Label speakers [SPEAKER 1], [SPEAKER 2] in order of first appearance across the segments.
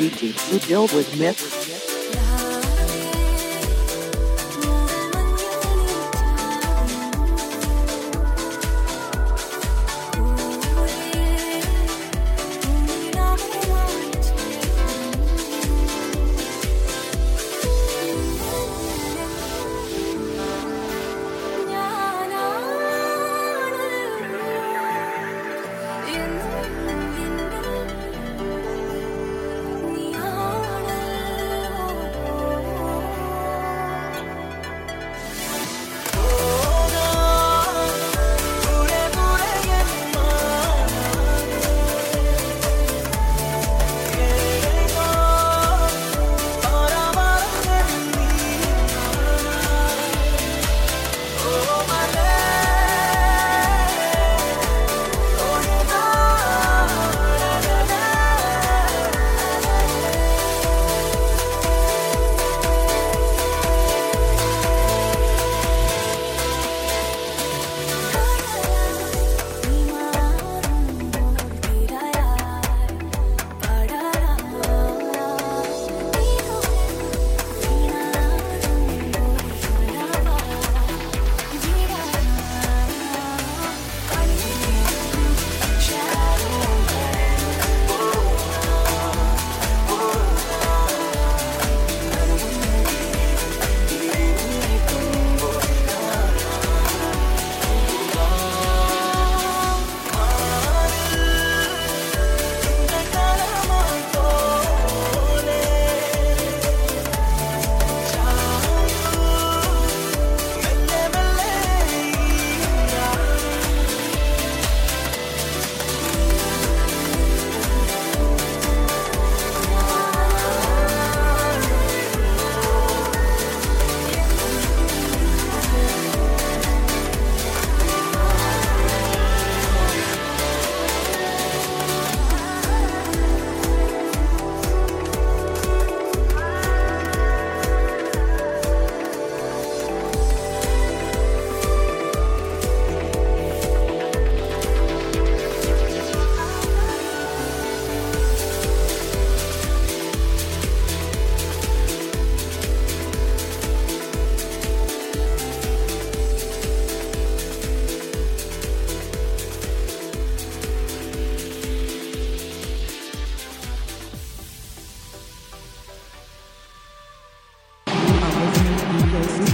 [SPEAKER 1] beauty we deal with myths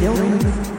[SPEAKER 1] buildings.